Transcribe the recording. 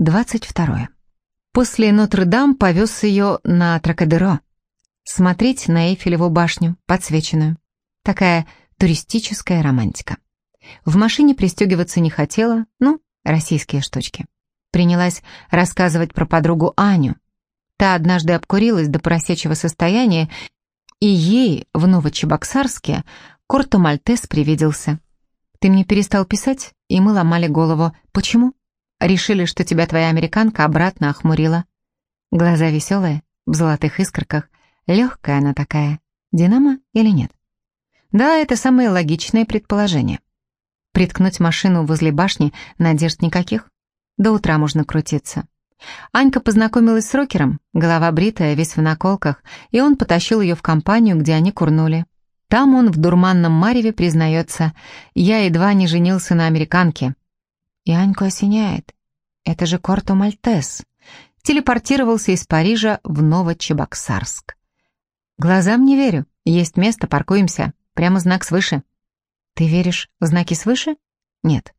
22. После Нотр-Дам повез ее на Тракадеро. Смотреть на Эйфелеву башню, подсвеченную. Такая туристическая романтика. В машине пристегиваться не хотела, ну, российские штучки. Принялась рассказывать про подругу Аню. Та однажды обкурилась до поросячьего состояния, и ей в Новочебоксарске Корто Мальтес привиделся. Ты мне перестал писать, и мы ломали голову. Почему? Решили, что тебя твоя американка обратно охмурила. Глаза веселые, в золотых искорках. Легкая она такая. Динамо или нет? Да, это самое логичное предположение. Приткнуть машину возле башни надежд никаких. До утра можно крутиться. Анька познакомилась с рокером, голова бритая, весь в наколках, и он потащил ее в компанию, где они курнули. Там он в дурманном мареве признается, я едва не женился на американке. И Аньку осеняет. Это же Корто Мальтес. Телепортировался из Парижа в Новочебоксарск. Глазам не верю. Есть место, паркуемся. Прямо знак свыше. Ты веришь в знаки свыше? Нет.